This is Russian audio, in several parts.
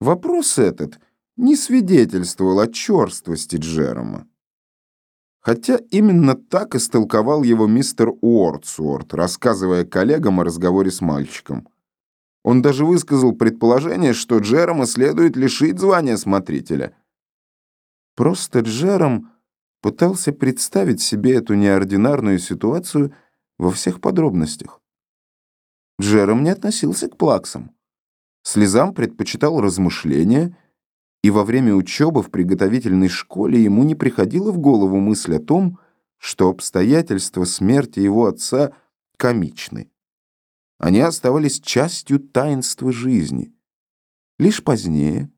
Вопрос этот не свидетельствовал о черствости Джерома. Хотя именно так истолковал его мистер Уордсуорт, рассказывая коллегам о разговоре с мальчиком. Он даже высказал предположение, что Джерома следует лишить звания смотрителя. Просто Джером пытался представить себе эту неординарную ситуацию во всех подробностях. Джером не относился к плаксам. Слезам предпочитал размышления, и во время учебы в приготовительной школе ему не приходила в голову мысль о том, что обстоятельства смерти его отца комичны. Они оставались частью таинства жизни. Лишь позднее,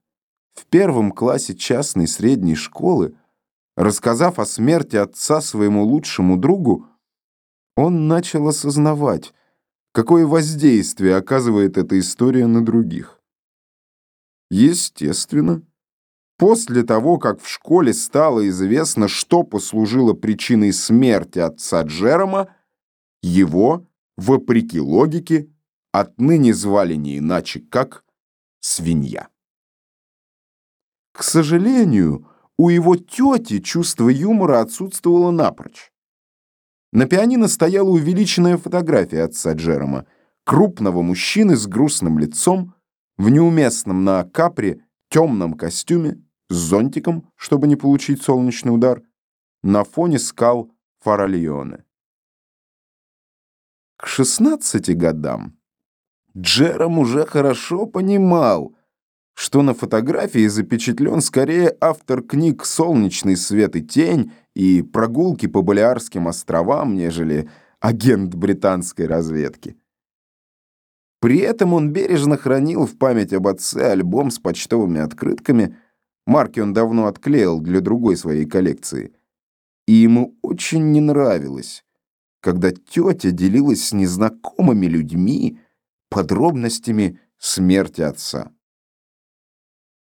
в первом классе частной средней школы, рассказав о смерти отца своему лучшему другу, он начал осознавать, какое воздействие оказывает эта история на других. Естественно, после того, как в школе стало известно, что послужило причиной смерти отца Джерома, его, вопреки логике, отныне звали не иначе, как свинья. К сожалению, у его тети чувство юмора отсутствовало напрочь. На пианино стояла увеличенная фотография отца Джерома, крупного мужчины с грустным лицом, в неуместном на капре темном костюме, с зонтиком, чтобы не получить солнечный удар, на фоне скал Фаральоне. К 16 годам Джером уже хорошо понимал, что на фотографии запечатлен скорее автор книг «Солнечный свет и тень» и «Прогулки по Балиарским островам», нежели агент британской разведки. При этом он бережно хранил в память об отце альбом с почтовыми открытками, марки он давно отклеил для другой своей коллекции, и ему очень не нравилось, когда тетя делилась с незнакомыми людьми подробностями смерти отца.